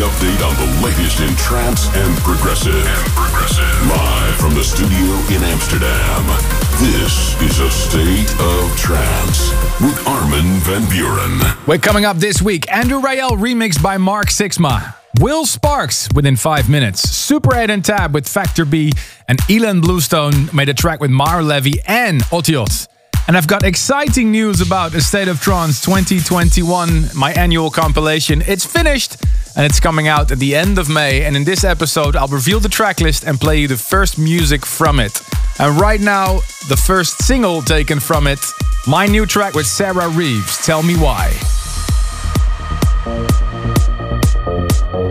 Update on the latest in trance and progressive. And progressive. Live from the studio in Amsterdam. This is a state of trance with Armin van Buuren. We're coming up this week. Andrew Rayel remixed by Mark Sixma. Will Sparks within five minutes. Super 8 and Tab with Factor B. And Ilan Bluestone made a track with Maor Levi and Otiot. And I've got exciting news about A State of Trance 2021, my annual compilation. It's finished and it's coming out at the end of May. And in this episode, I'll reveal the tracklist and play you the first music from it. And right now, the first single taken from it, my new track with Sarah Reeves, Tell Me Why.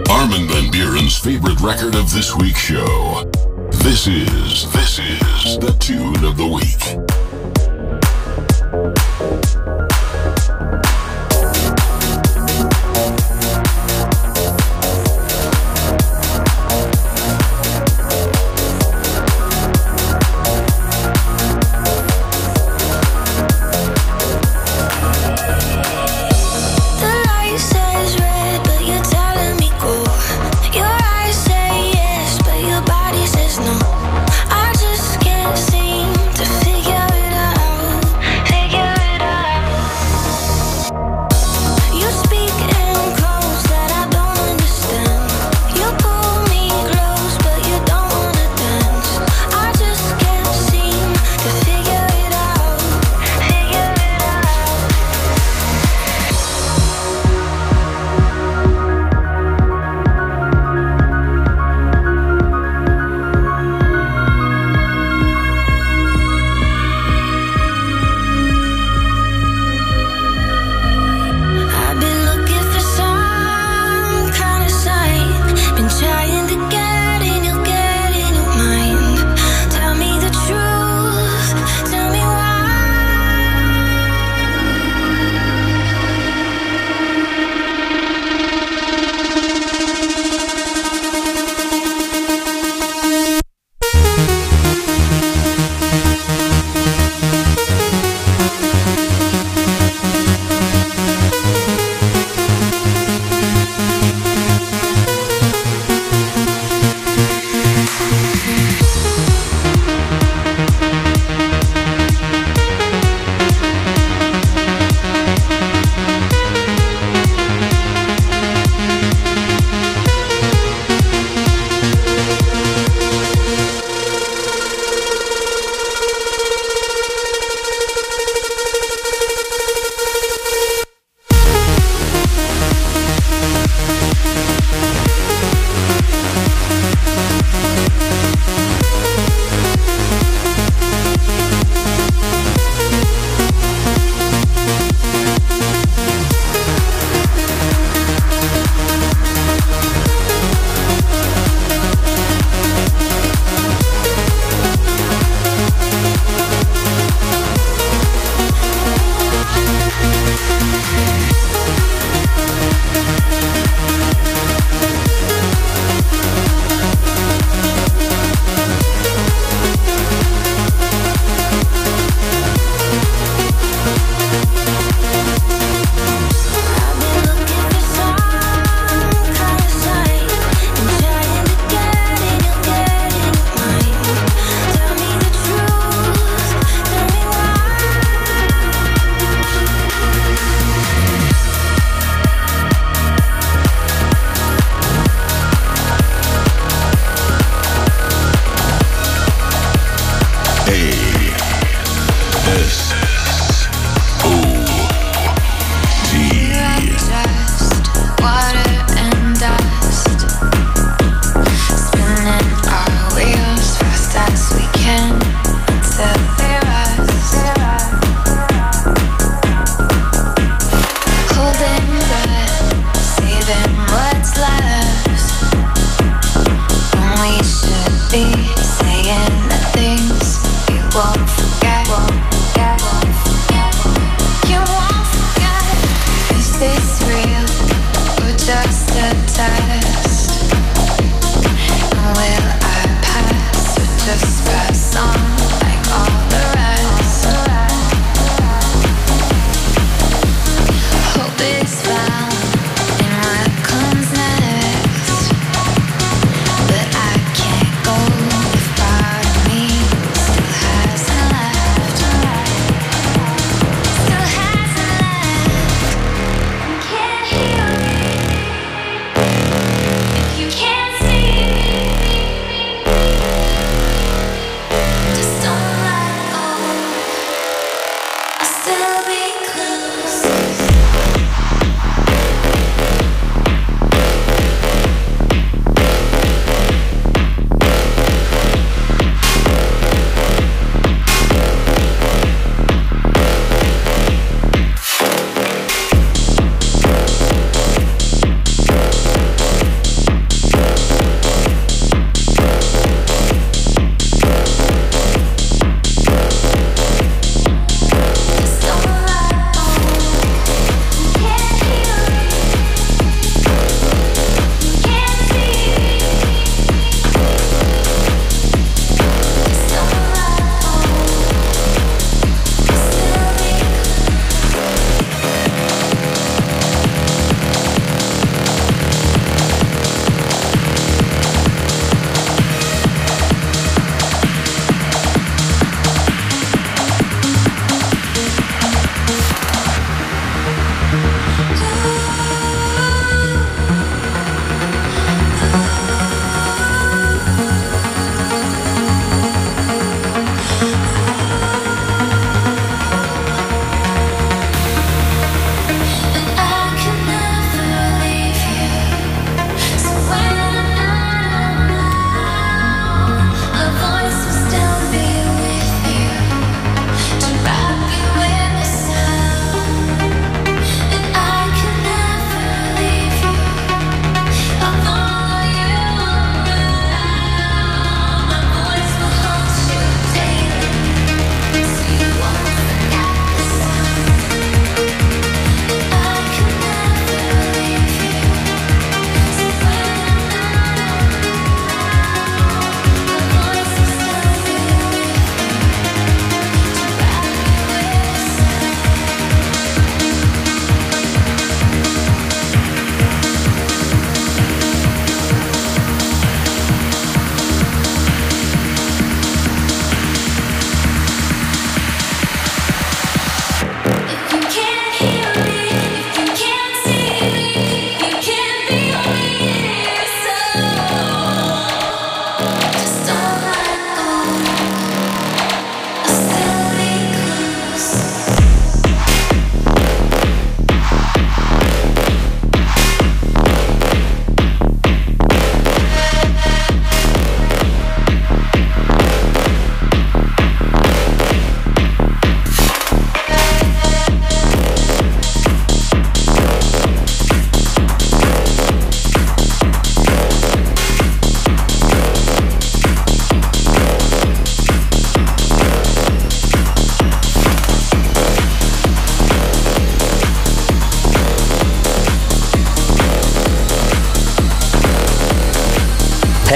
Armin van Buuren's favorite record of this week's show. This is, this is the tune of the week.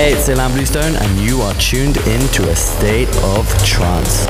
Hey, it's Ilan Bluestone, and you are tuned in to a state of trance.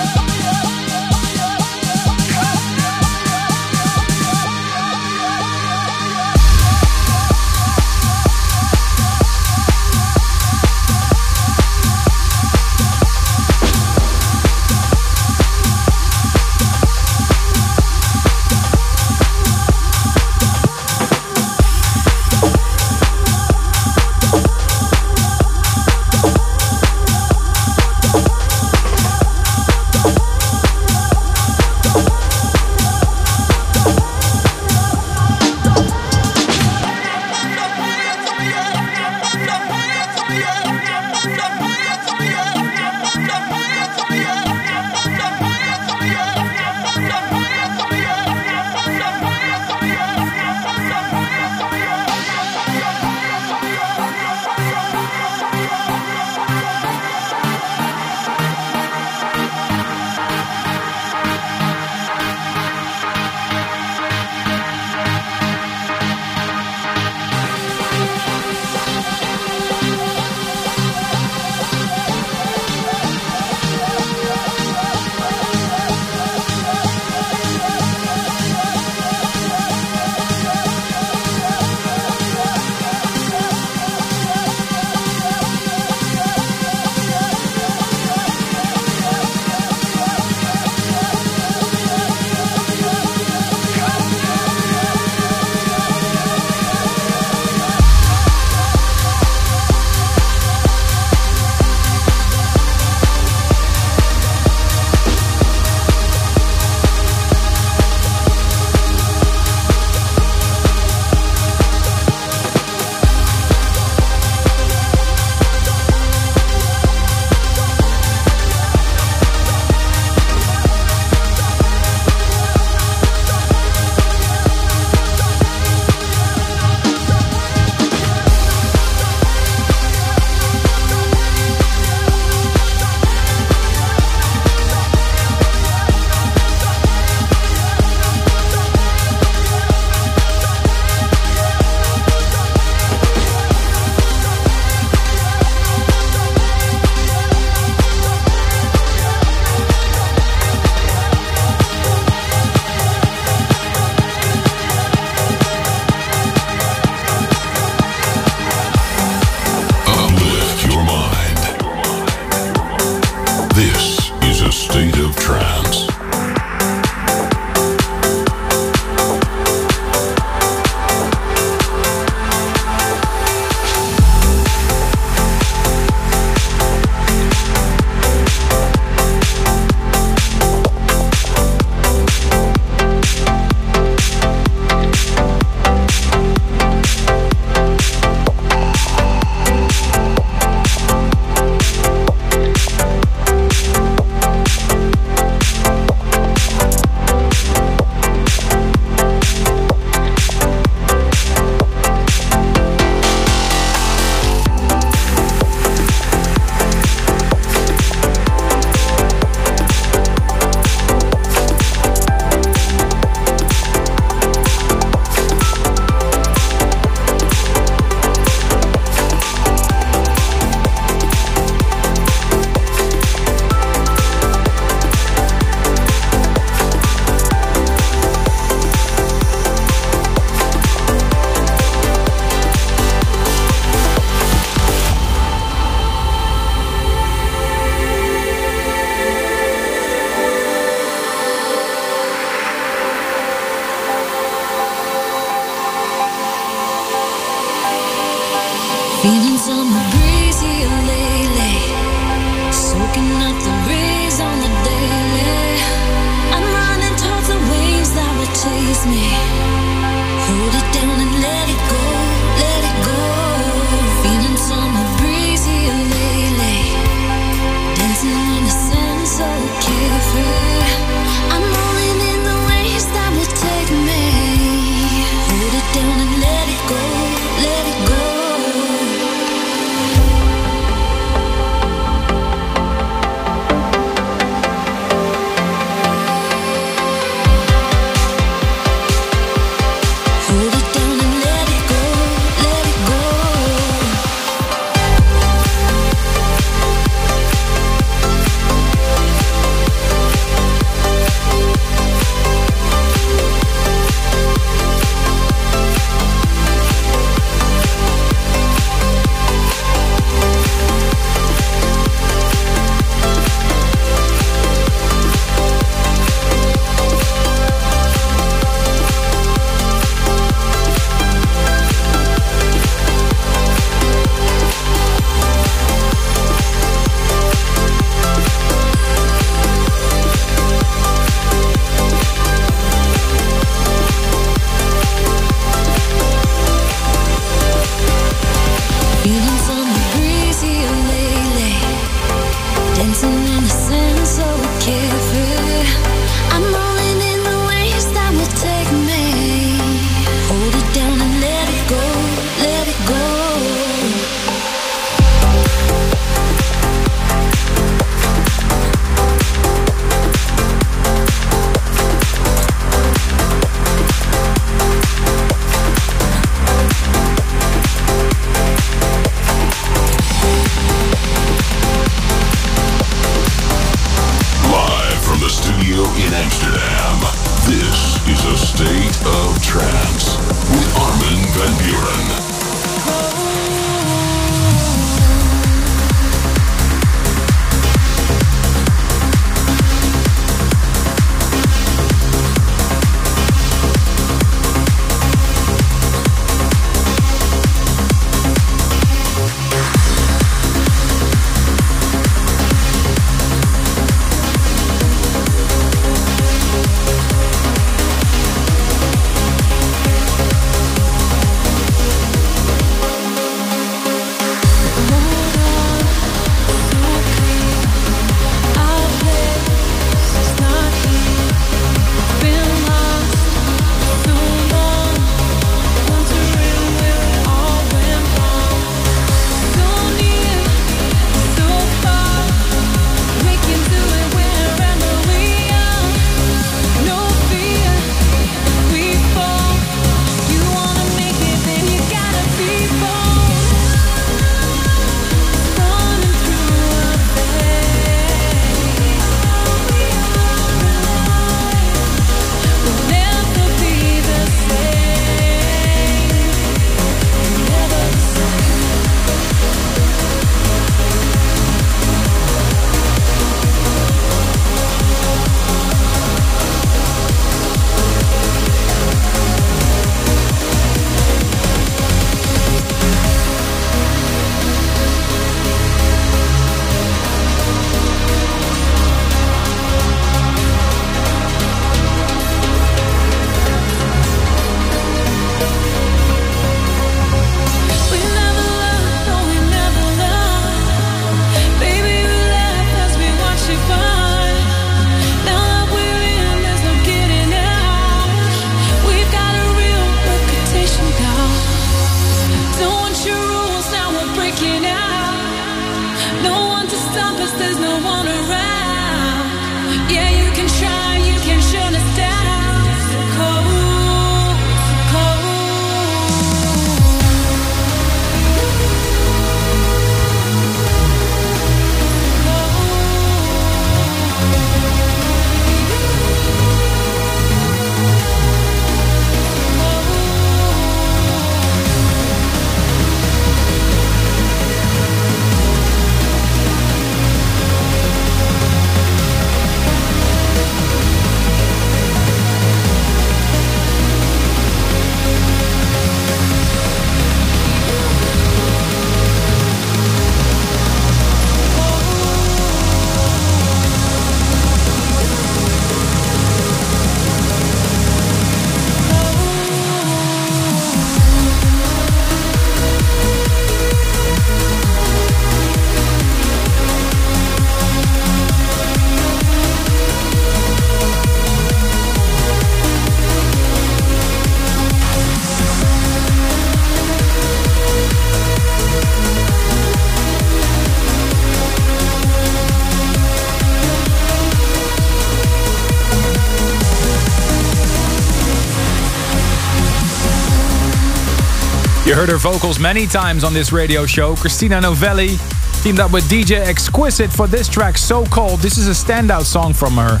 Heard her vocals many times on this radio show. Christina Novelli teamed up with DJ Exquisite for this track, So Cold. This is a standout song from her.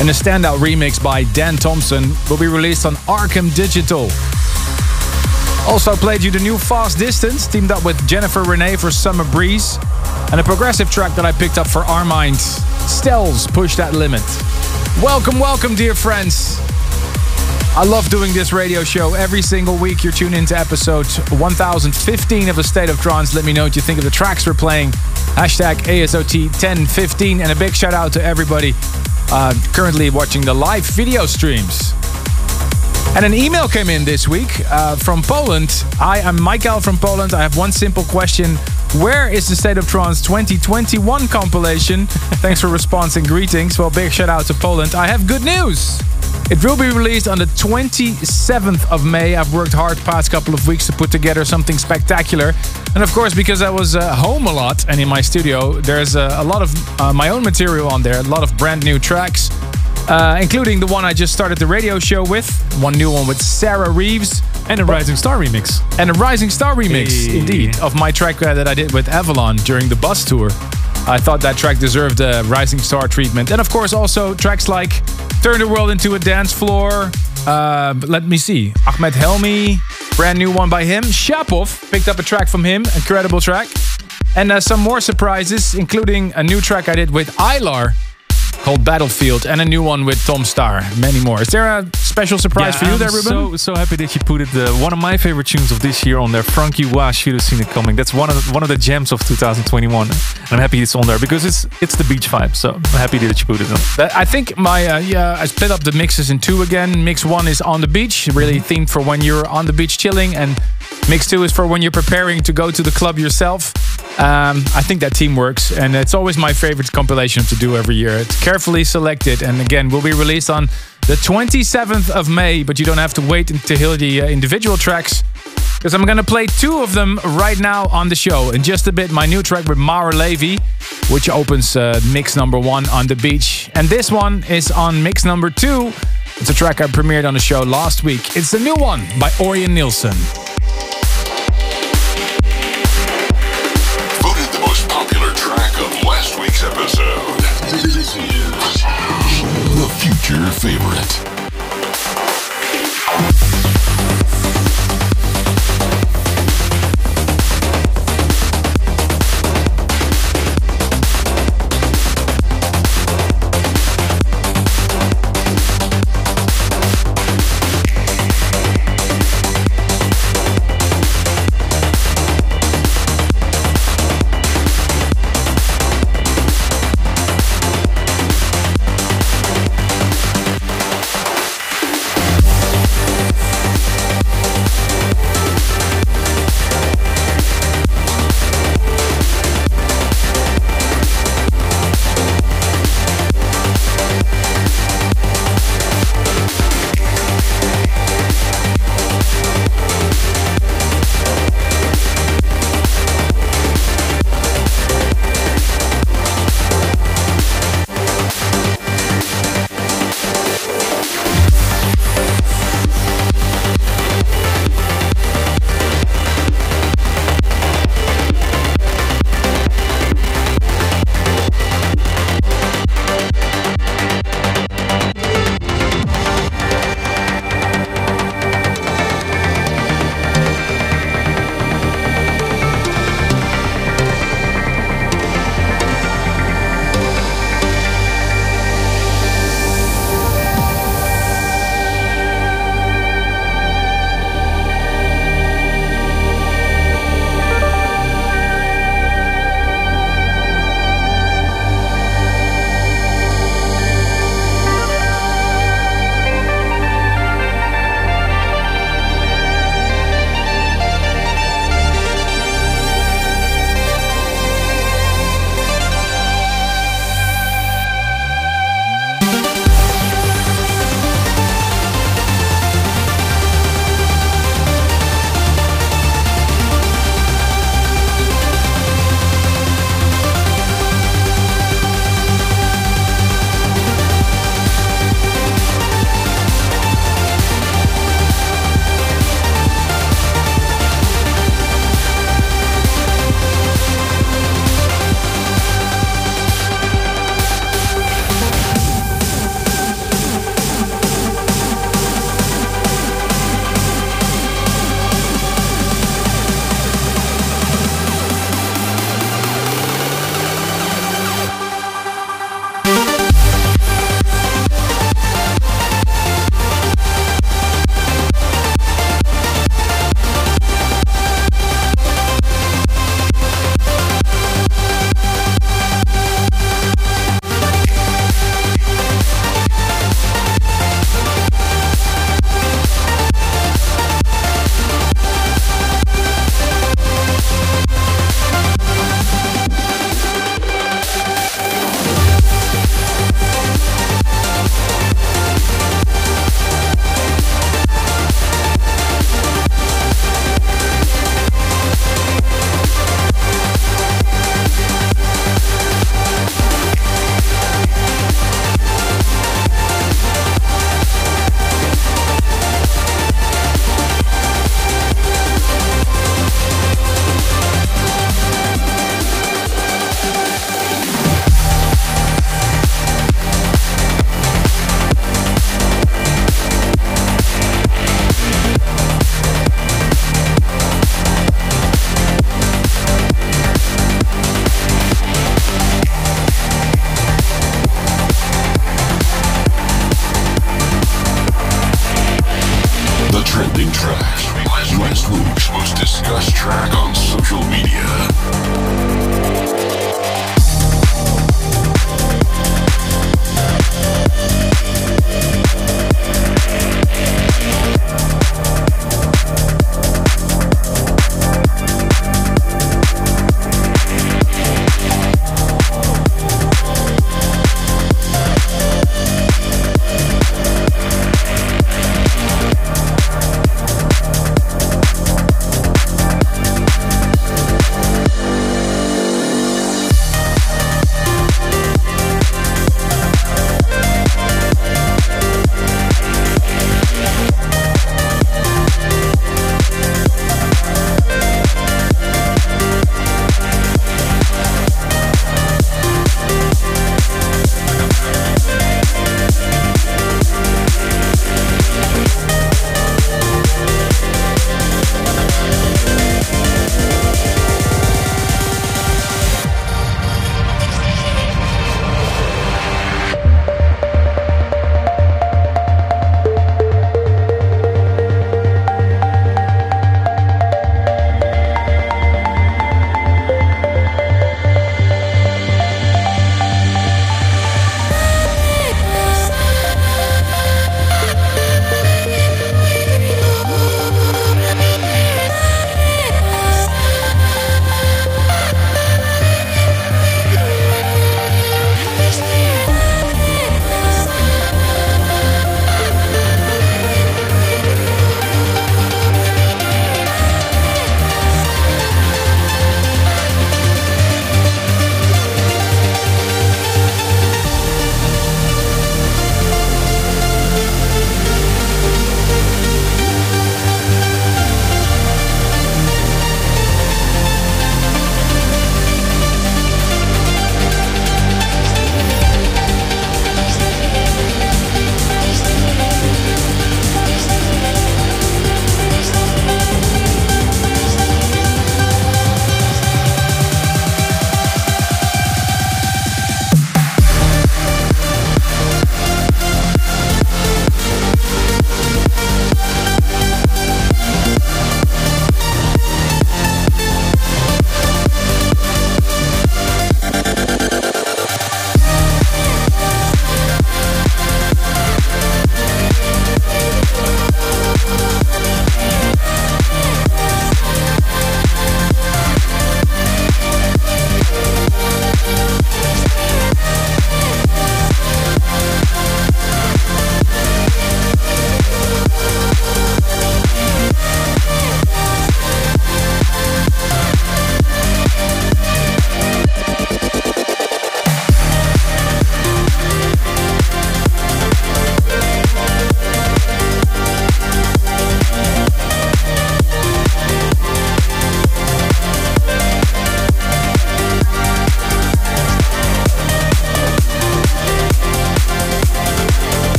And a standout remix by Dan Thompson will be released on Arkham Digital. Also played you the new Fast Distance, teamed up with Jennifer Renee for Summer Breeze. And a progressive track that I picked up for Armind, Stells Push That Limit. Welcome, welcome, dear friends. I love doing this radio show every single week. You're tuned into episode 1015 of A State of Trance. Let me know what you think of the tracks we're playing. Hashtag ASOT1015. And a big shout out to everybody uh, currently watching the live video streams. And an email came in this week uh, from Poland. Hi, I'm Michael from Poland. I have one simple question. Where is the State of Trance 2021 compilation? Thanks for response and greetings. Well, big shout out to Poland. I have good news. It will be released on the 27th of May. I've worked hard past couple of weeks to put together something spectacular. And of course, because I was uh, home a lot and in my studio, there's uh, a lot of uh, my own material on there, a lot of brand new tracks, uh, including the one I just started the radio show with, one new one with Sarah Reeves. And a Rising Star remix. And a Rising Star remix, Hey. indeed, of my track uh, that I did with Avalon during the bus tour. I thought that track deserved a Rising Star treatment. And of course, also tracks like Turn the World into a Dance Floor. Uh, let me see. Ahmed Helmi, brand new one by him. Shapov, picked up a track from him, incredible track. And uh, some more surprises, including a new track I did with Ilar called Battlefield and a new one with Tom Staar. Many more. Is there a special surprise for you I'm there, Ruben? So so happy that you put it. Uh, one of my favorite tunes of this year on there. Frankie Wah should have seen it coming. That's one of the, one of the gems of 2021. And I'm happy it's on there because it's it's the beach vibe. So I'm happy that you put it on. I think my uh, yeah, I split up the mixes in two again. Mix one is on the beach, really themed for when you're on the beach chilling, and mix two is for when you're preparing to go to the club yourself. Um, I think that team works, and it's always my favorite compilation to do every year. It's carefully selected, and again, will be released on the 27th of May. But you don't have to wait until hear the uh, individual tracks. Because I'm gonna play two of them right now on the show. In just a bit, my new track with Maor Levi, which opens uh, mix number one on the beach. And this one is on mix number two. It's a track I premiered on the show last week. It's the new one by Orjan Nilsen. Future favorite.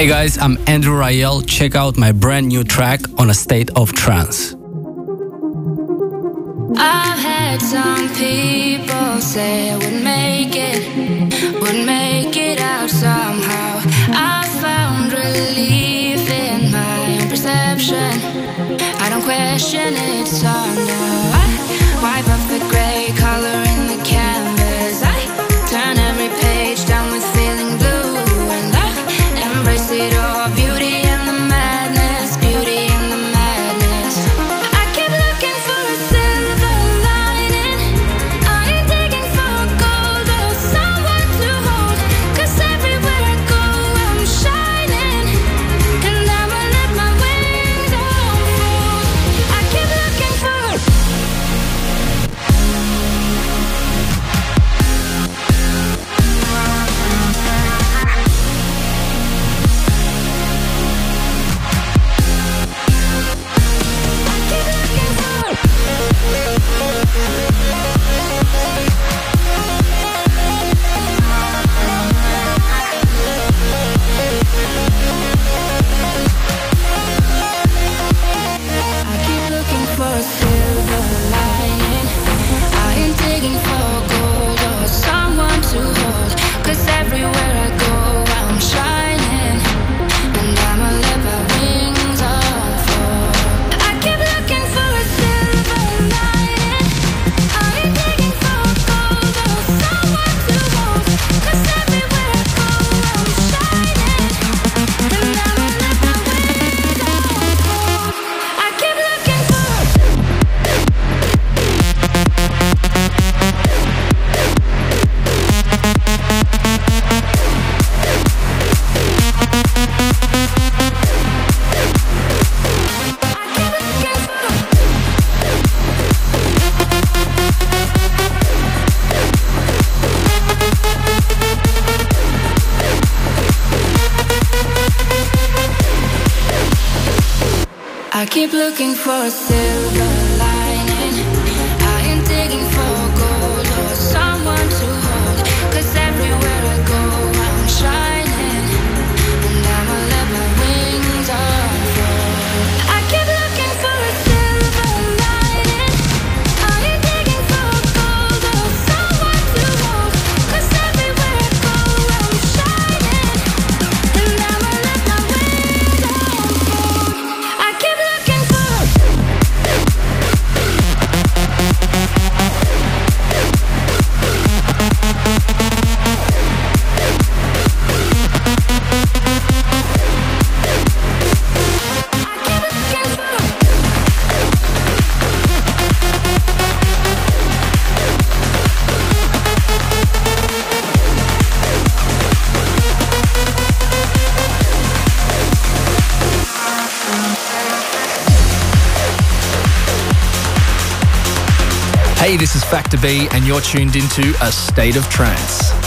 Hey guys, I'm Andrew Rayel. Check out my brand new track on a state of trance. to be, and you're tuned into A State of Trance.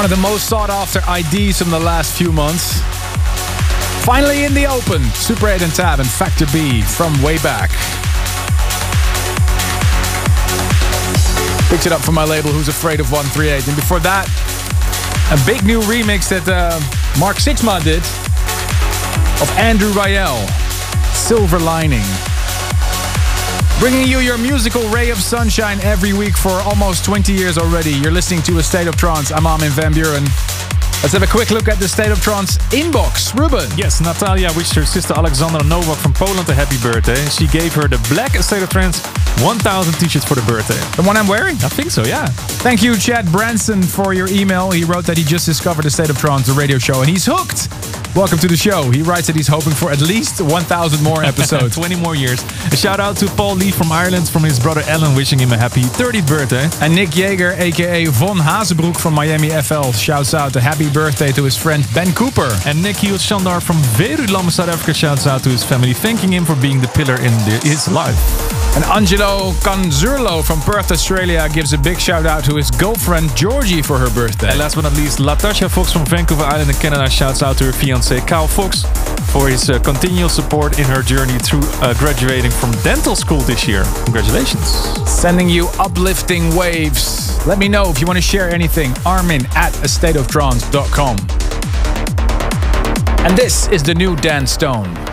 One of the most sought after IDs from the last few months. Finally in the open, Super 8 and Tab and Factor B from way back. Picked it up from my label Who's Afraid of 138. And before that, a big new remix that uh, Mark Sixma did of Andrew Rayel, Silver Lining. Bringing you your musical ray of sunshine every week for almost 20 years already. You're listening to A State of Trance. I'm Armin van Buuren. Let's have a quick look at the State of Trance inbox. Ruben. Yes, Natalia wished her sister Alexandra Novak from Poland a happy birthday. She gave her the Black State of Trance 1000 t-shirts for the birthday. The one I'm wearing? I think so, yeah. Thank you, Chad Branson, for your email. He wrote that he just discovered the State of Trance, the radio show, and he's hooked. Welcome to the show. He writes that he's hoping for at least 1,000 more episodes. 20 more years. A shout out to Paul Lee from Ireland from his brother Alan, wishing him a happy 30th birthday. And Nick Jaeger, aka Von Hazebroek from Miami FL, shouts out a happy birthday to his friend Ben Cooper. And Nick Hughes Shandar from Verulam, South Africa, shouts out to his family, thanking him for being the pillar in the, his life. And Angelo Canzurlo from Perth, Australia gives a big shout out to his girlfriend Georgie for her birthday. And last but not least, Latasha Fox from Vancouver Island in Canada shouts out to her fiance Kyle Fox for his uh, continual support in her journey through uh, graduating from dental school this year. Congratulations. Sending you uplifting waves. Let me know if you want to share anything. Armin at a stateoftrance.com. And this is the new Dan Stone.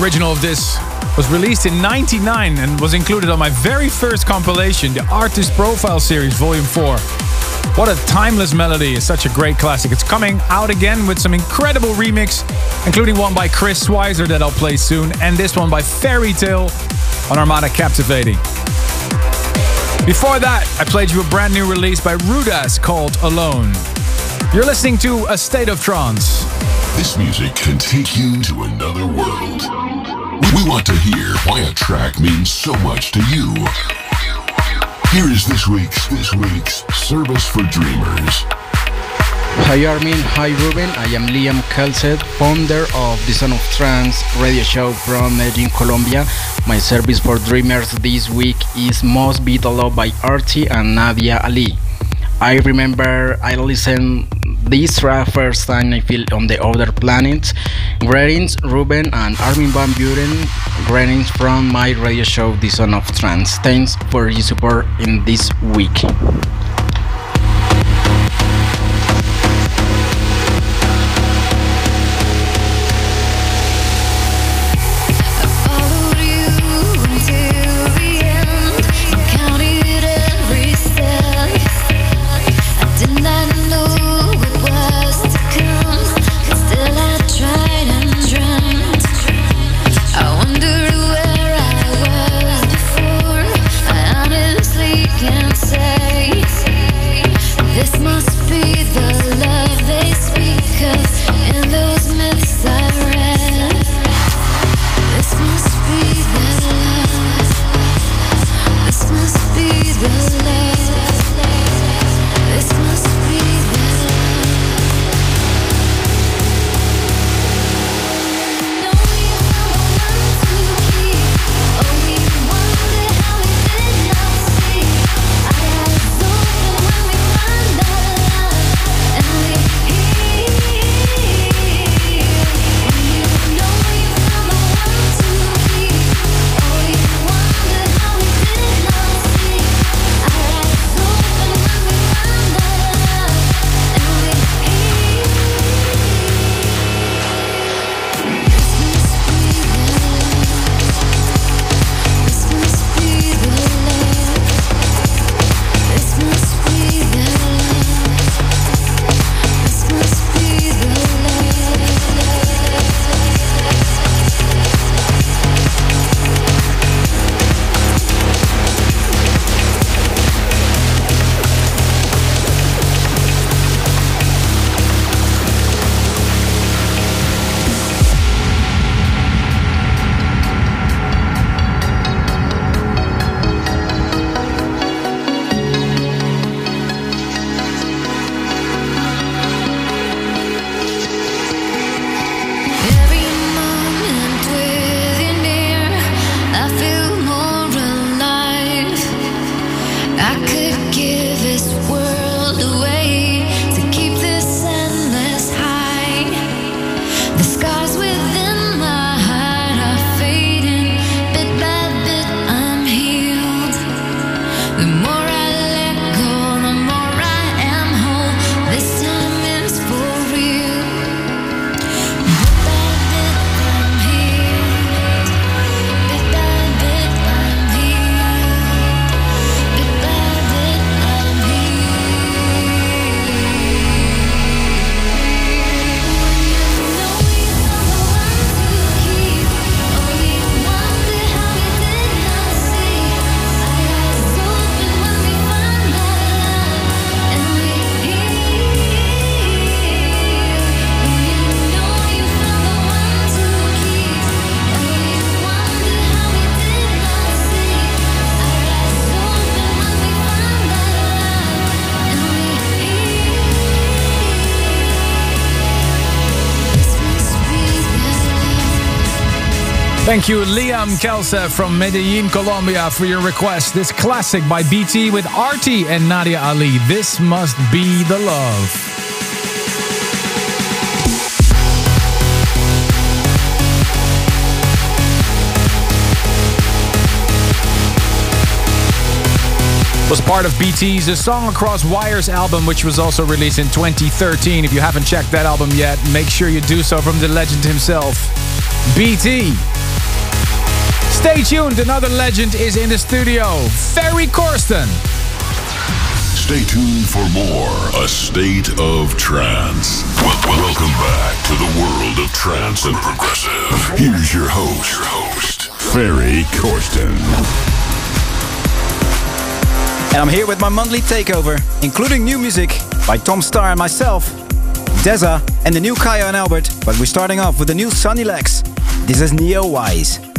Original of this was released in 99 and was included on my very first compilation, the Artist Profile Series Volume 4. What a timeless melody, it's such a great classic. It's coming out again with some incredible remix, including one by Chris Schweizer that I'll play soon, and this one by Fairy Tale on Armada Captivating. Before that, I played you a brand new release by Rudas called Alone. You're listening to A State of Trance. This music can take you to another world. We want to hear why a track means so much to you. Here is this week's this week's service for dreamers. Hi Armin, hi Ruben, I am Liam Kelset, founder of the Son of Trance radio show from Medellin, Colombia. My service for dreamers this week is Must Be the Love by Arty and Nadia Ali. I remember I listened this track first time I feel on the other planets. Greetings, Ruben and Armin van Buuren. Greetings from my radio show, The Son of Trance. Thanks for your support in this week. Thank you, Liam Kelsa from Medellin, Colombia, for your request. This classic by BT with Arty and Nadia Ali. This must be the love. was part of BT's A Song Across Wires album, which was also released in 2013. If you haven't checked that album yet, make sure you do so from the legend himself, BT. Stay tuned, another legend is in the studio, Ferry Corsten. Stay tuned for more A State of Trance. Welcome back to the world of trance and progressive. Here's your host, your host, Ferry Corsten. And I'm here with my monthly takeover, including new music by Tom Staar and myself, Deza, and the new Kaya and Albert. But we're starting off with the new Sunny Lax. This is Neo Wise.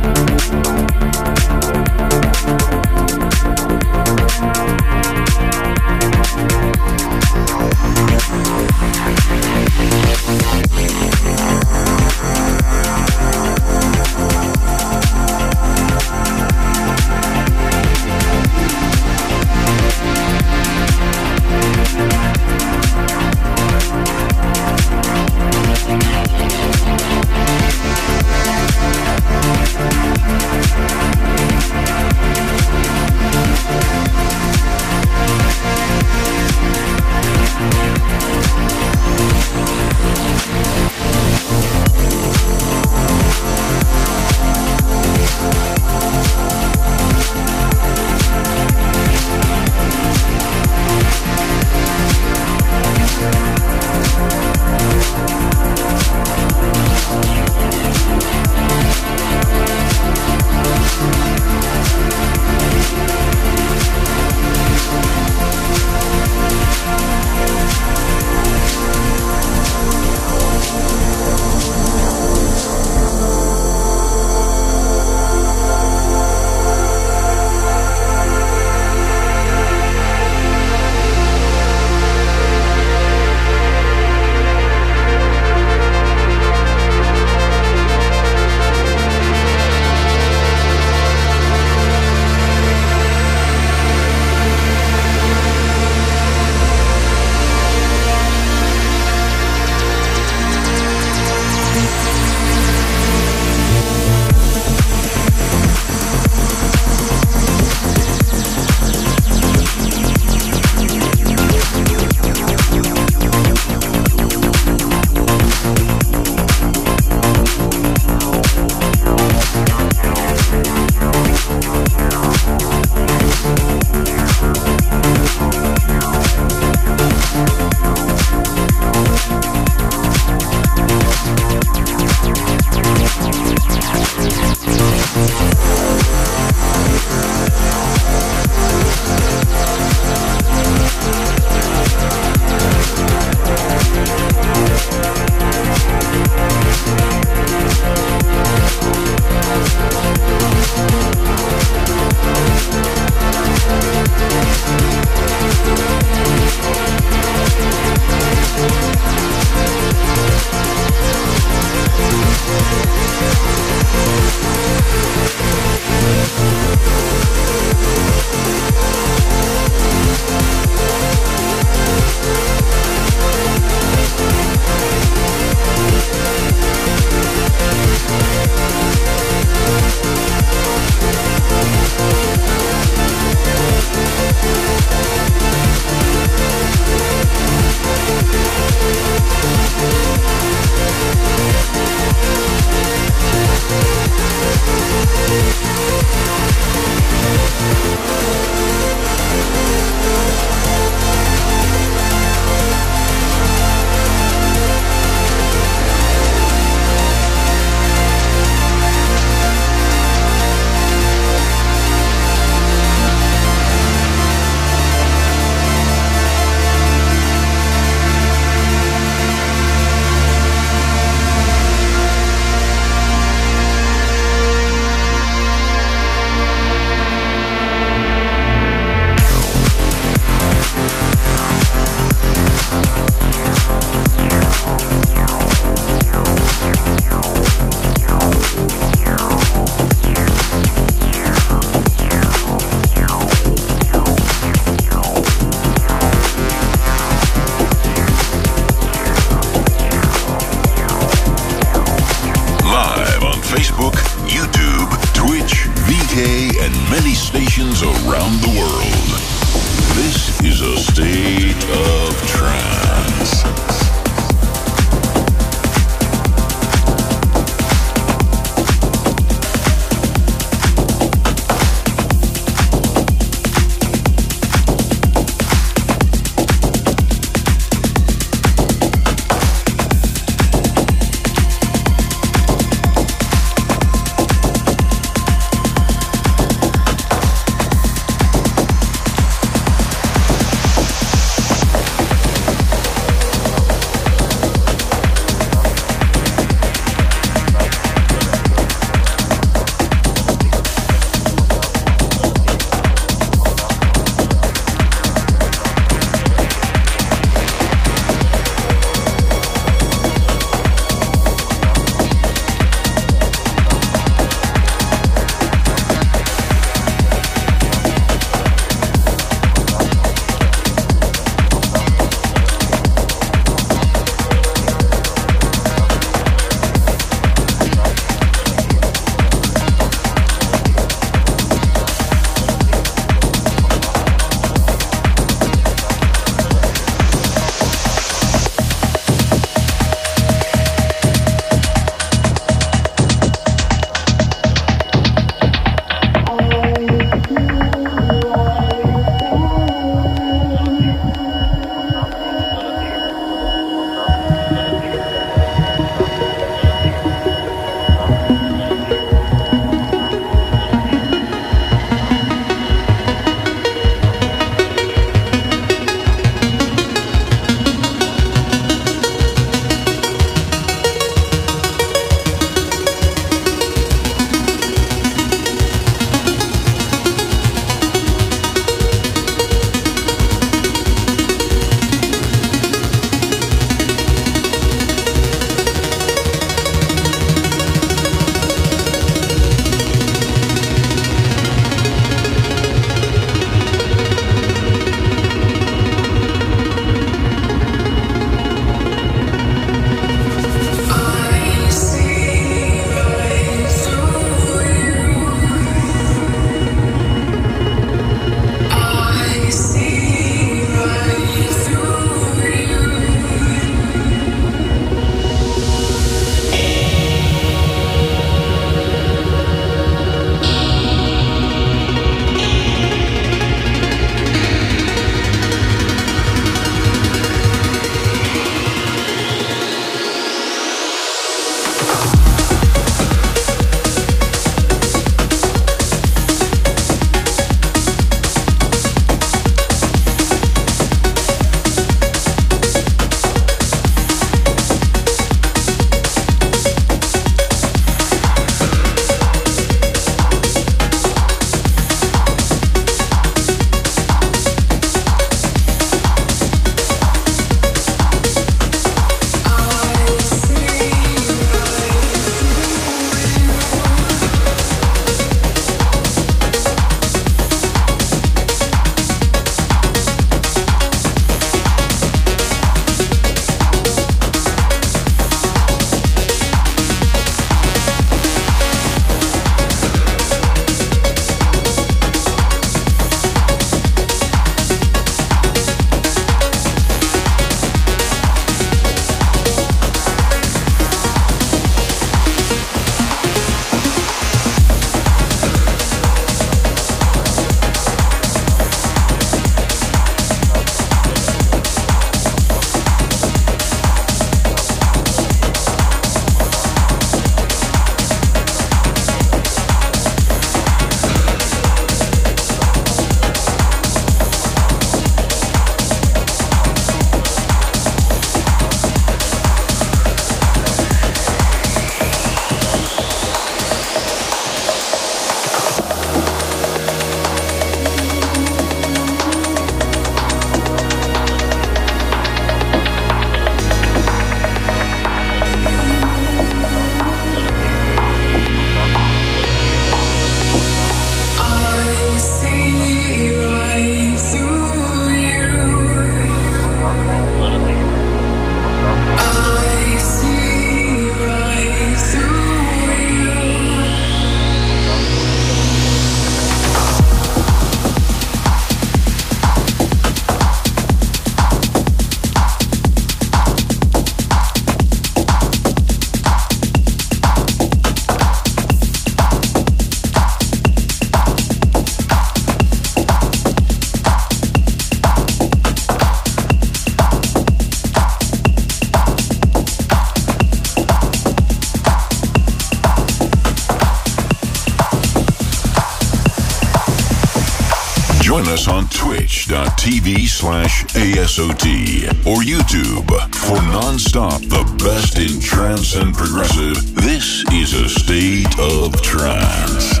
SoT or YouTube for nonstop the best in trance and progressive. This is a state of trance.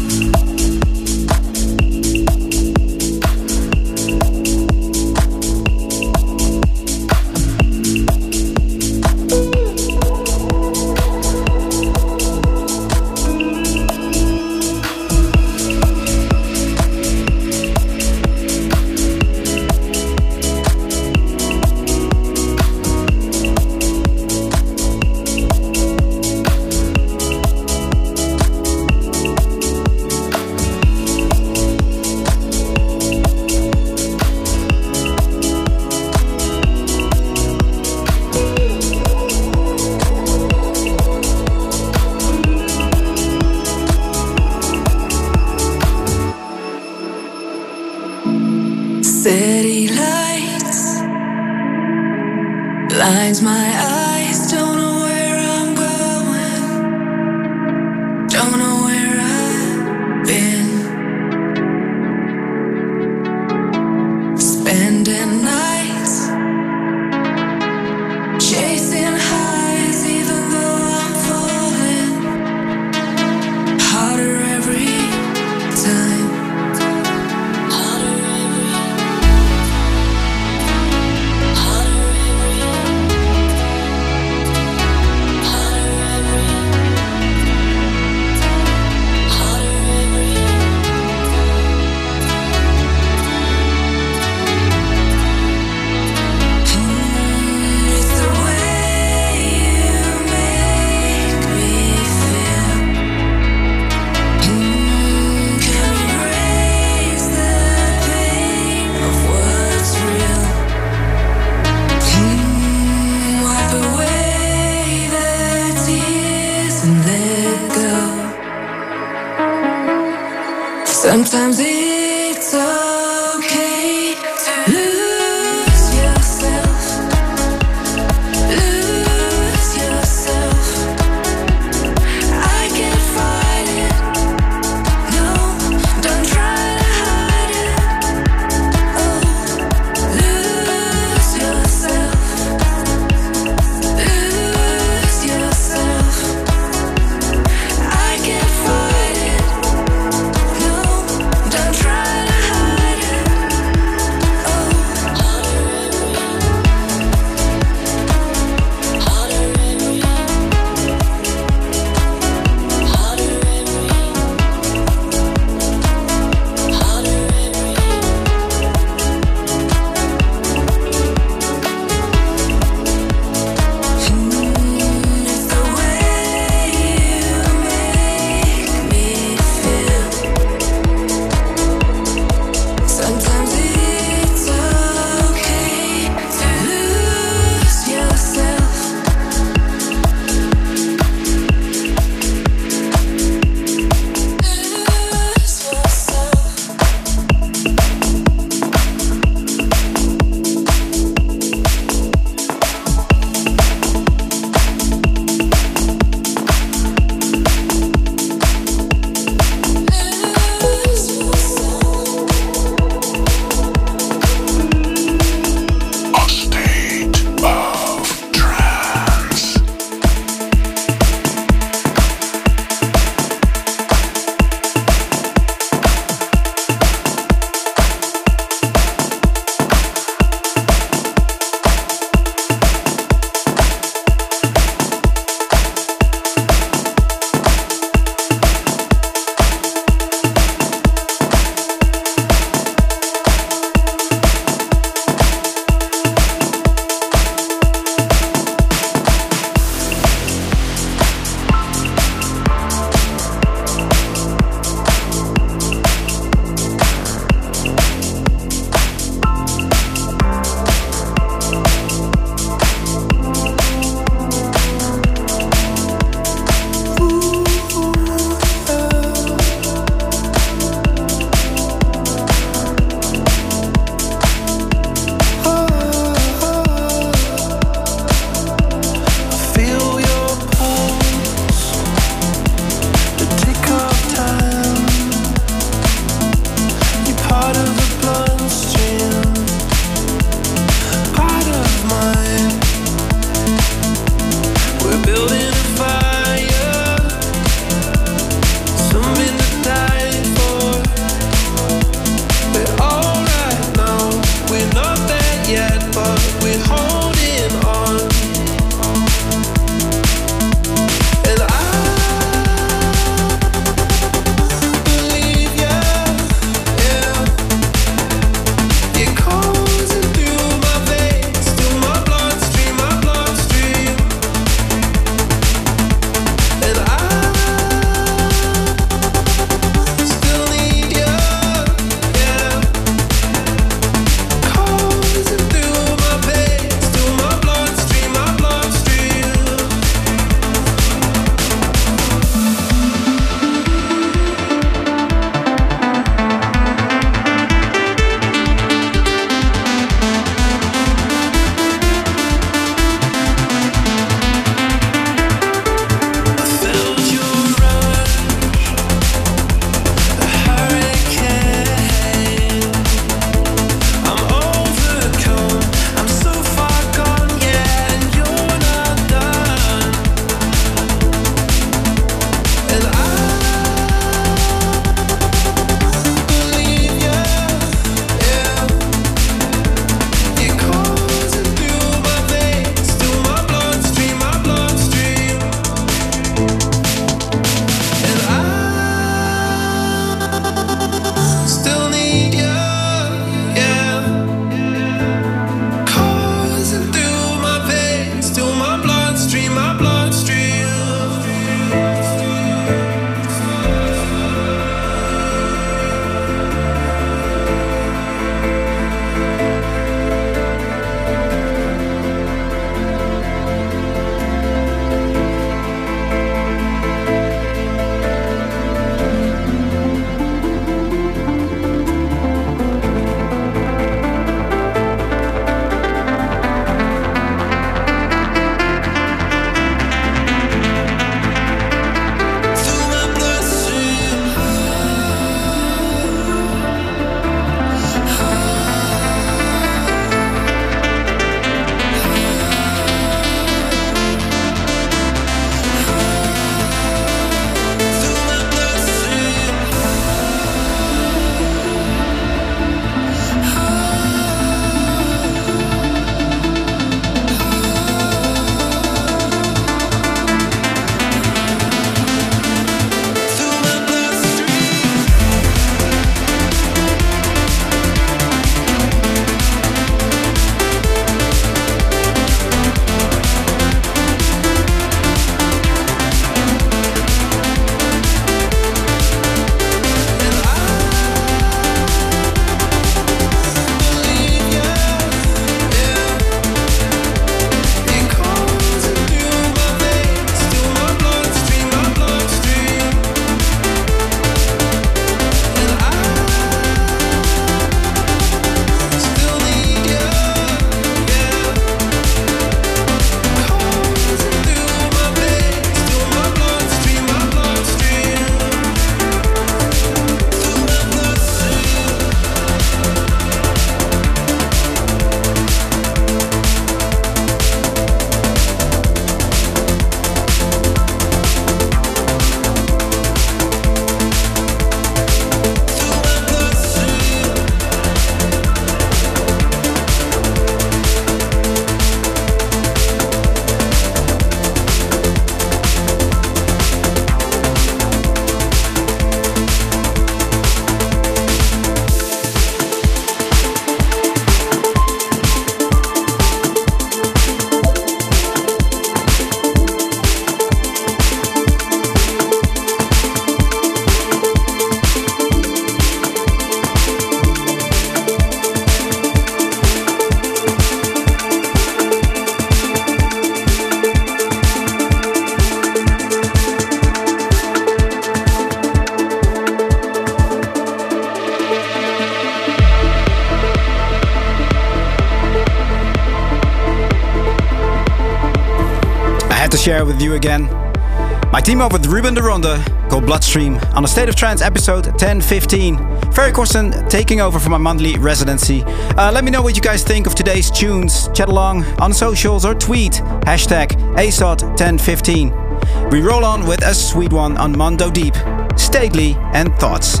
Team up with Ruben de Ronde called Bloodstream on a State of Trance episode 1015. Ferry Corsten taking over for my monthly residency. Uh, let me know what you guys think of today's tunes. Chat along on socials or tweet hashtag ASOT1015. We roll on with a sweet one on Mondo Deep, Stately and Thoughts.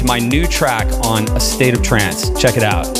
to my new track on A State of Trance. Check it out.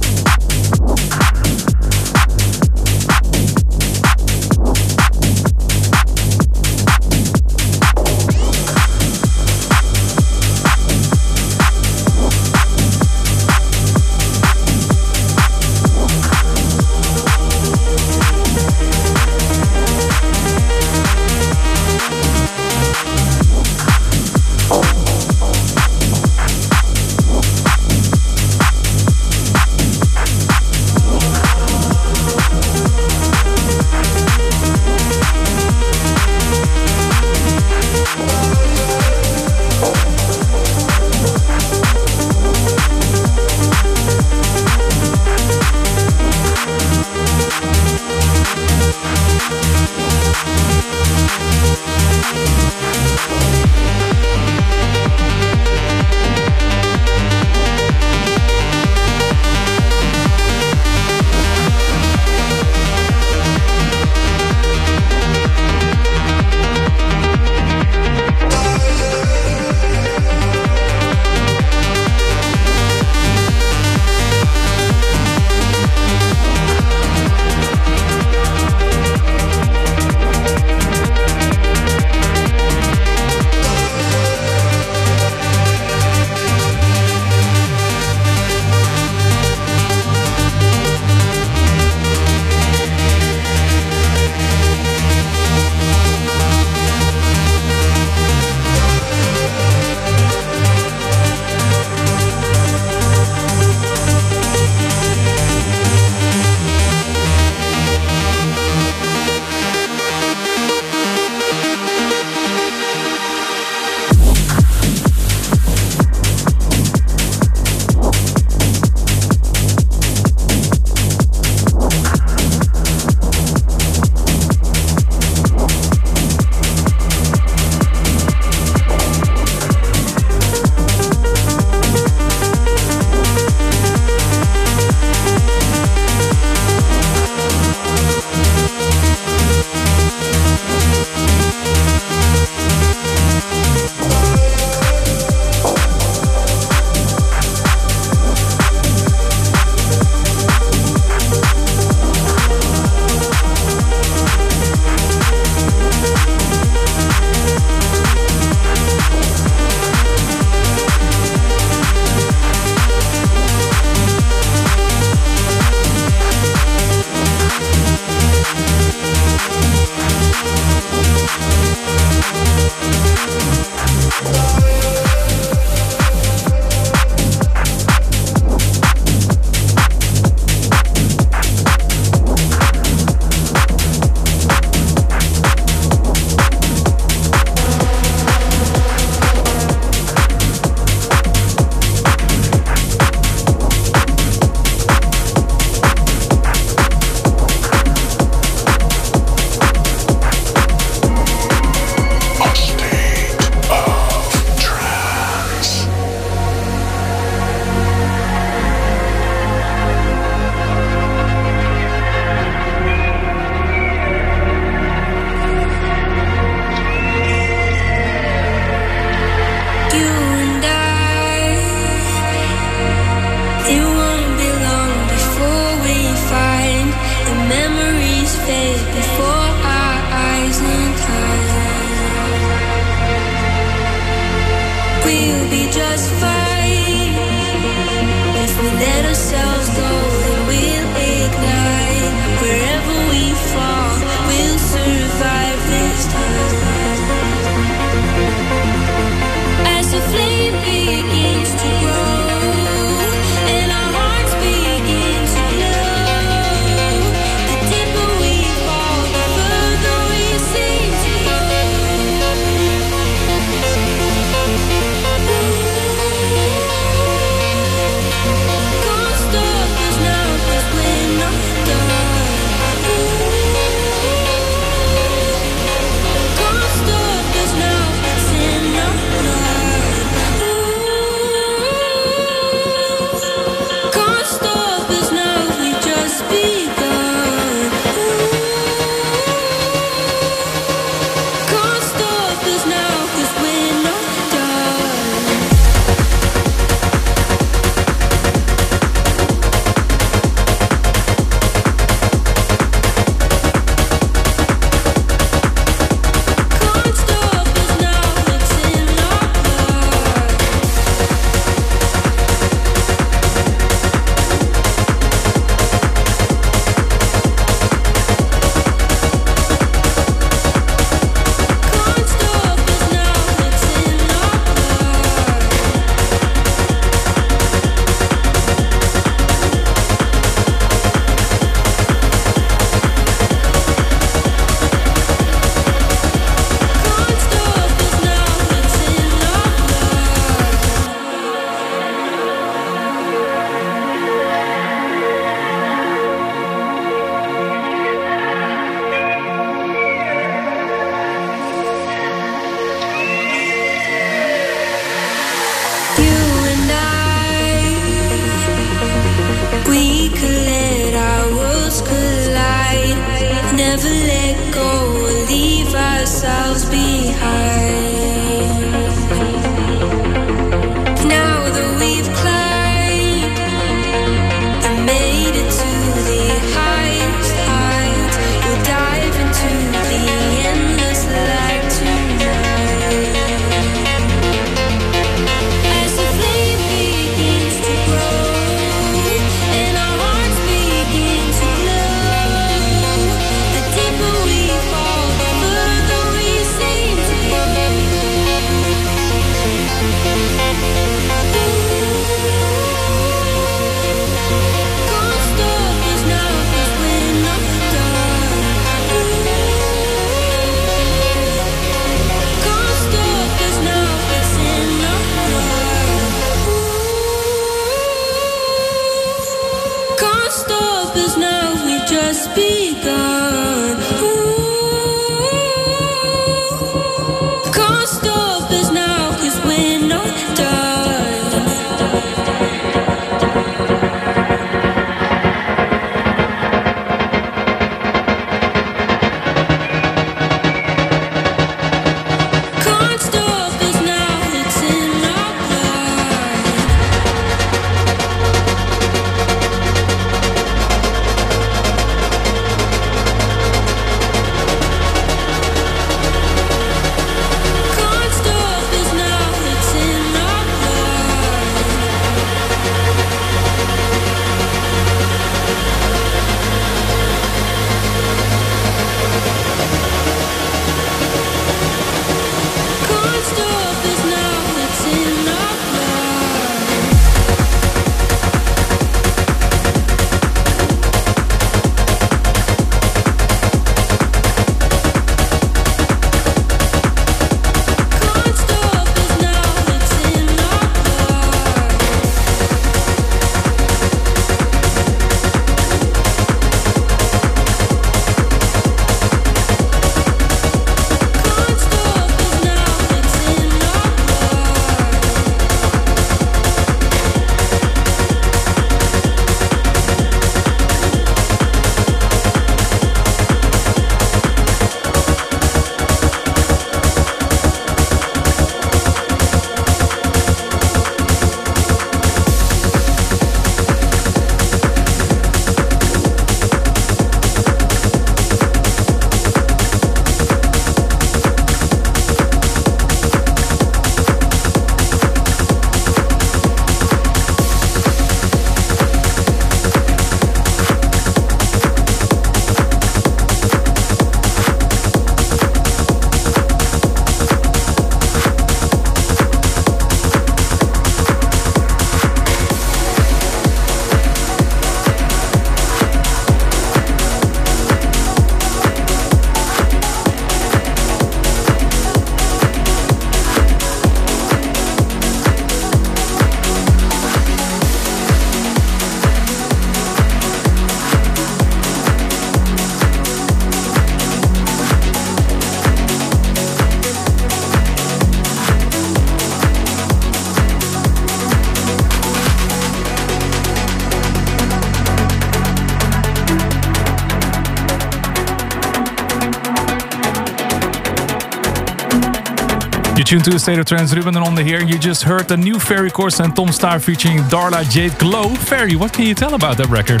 You're tuned to the State of Trance, Ruben de Ronde here. You just heard the new Ferry Corsten and Tom Staar featuring Darla Jade Glow. Ferry, what can you tell about that record?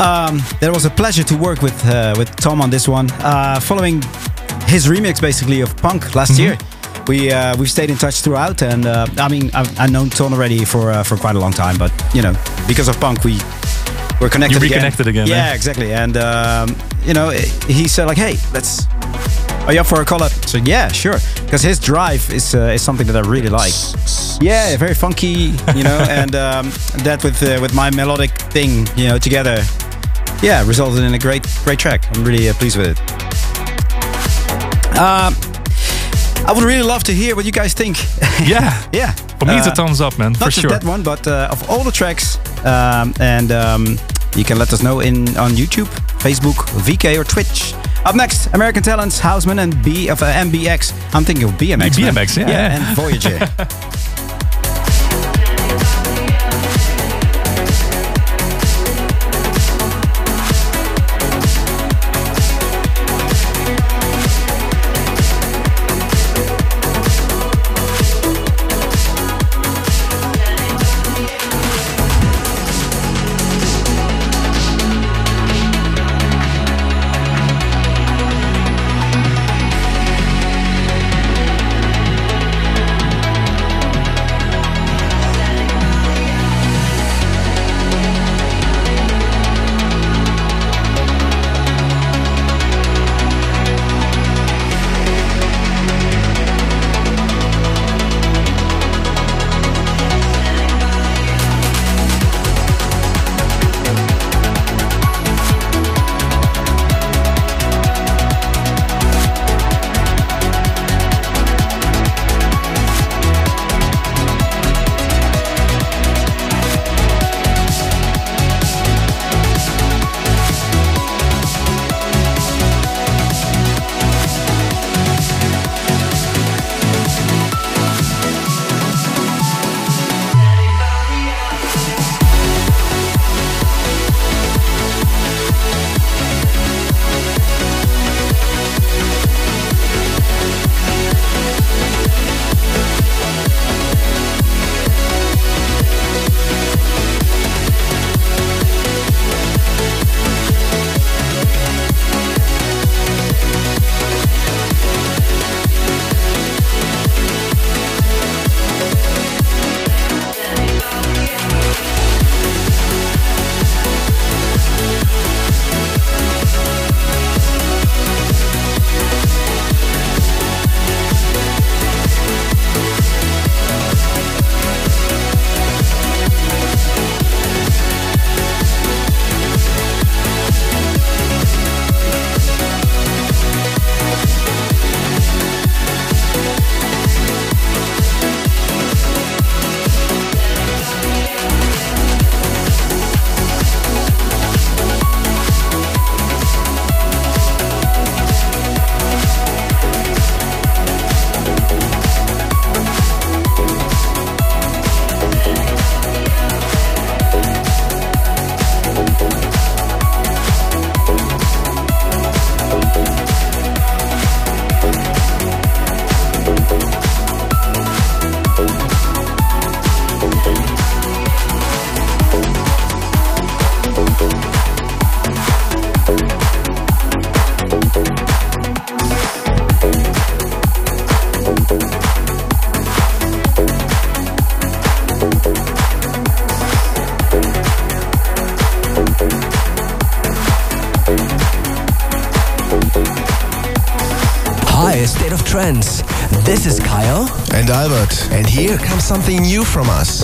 Um, it was a pleasure to work with uh, with Tom on this one. Uh, following his remix, basically of Punk last Mm-hmm. year, we uh, we've stayed in touch throughout. And uh, I mean, I've, I've known Tom already for uh, for quite a long time, but you know, because of Punk, we were connected. You reconnected again, Yeah, eh? exactly. And um, you know, he said like, "Hey, let's." Are you up for a collab? So yeah, sure. Because his drive is uh, is something that I really like. Yeah, very funky, you know, and um, that with uh, with my melodic thing, you know, together, yeah, resulted in a great great track. I'm really uh, pleased with it. Um, I would really love to hear what you guys think. Yeah, yeah. For me, it's a Uh, thumbs up, man, Not for just sure. that one, but uh, of all the tracks, um, and um, you can let us know in on YouTube, Facebook, VK, or Twitch. Up next, American Talents, Hausman, and B of uh, MBX. I'm thinking of BMX. BMX, yeah, yeah. and Voyager. something new from us.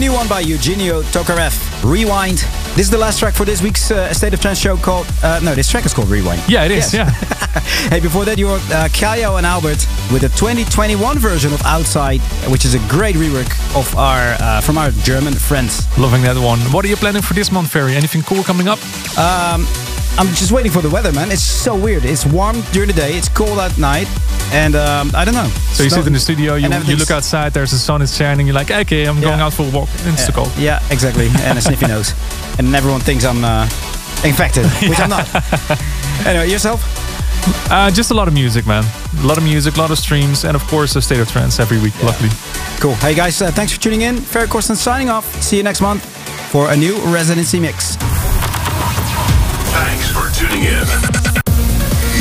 New one by Eugenio Tokarev. Rewind. This is the last track for this week's uh, State of Trance show called. Uh, no, this track is called Rewind. Yeah, it is. Yes. Yeah. hey, before that, you were uh, Kayo and Albert with the 2021 version of Outside, which is a great rework of our uh, from our German friends. Loving that one. What are you planning for this month, Ferry? Anything cool coming up? Um, I'm just waiting for the weather, man. It's so weird. It's warm during the day, it's cold at night, and um, I don't know. So you sit in the studio, you, you look outside, there's the sun is shining, you're like, okay, I'm going out for a walk. And it's Yeah, cold. Yeah, exactly. And a sniffy nose. And everyone thinks I'm uh, infected, which I'm not. Anyway, yourself? Uh, just a lot of music, man. A lot of music, a lot of streams, and of course, a state of trance every week, luckily. Cool. Hey guys, uh, thanks for tuning in. Ferry Corsten signing off. See you next month for a new residency mix. Thanks for tuning in.